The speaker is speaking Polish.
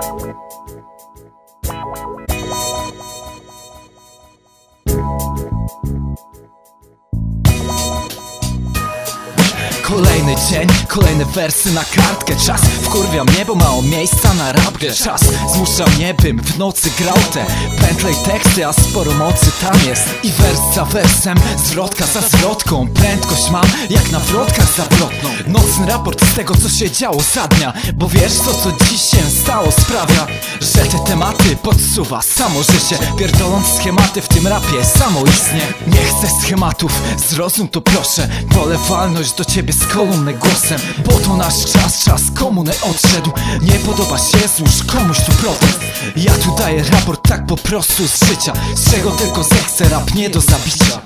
Thank you. Kolejny dzień, kolejne wersy na kartkę. Czas wkurwia mnie, bo mało miejsca na rapkę. Czas zmusza mnie, bym w nocy grał te pętle i teksty A sporo mocy tam jest. I wers za wersem, zwrotka za zwrotką. Prędkość mam, jak na wrotkach zawrotną. Nocny raport z tego, co się działo za dnia. Bo wiesz, co co dziś się stało sprawia Że te tematy podsuwa samo życie. Pierdoląc schematy w tym rapie samoistnie. Nie chcę schematów, zrozum to proszę. Wolę walność do ciebie z kolumny głosem. Bo to nasz czas, czas komuny odszedł. Nie podoba się, złóż komuś tu protest. Ja tu daję raport tak po prostu z życia. Z czego tylko zechcę rap nie do zabicia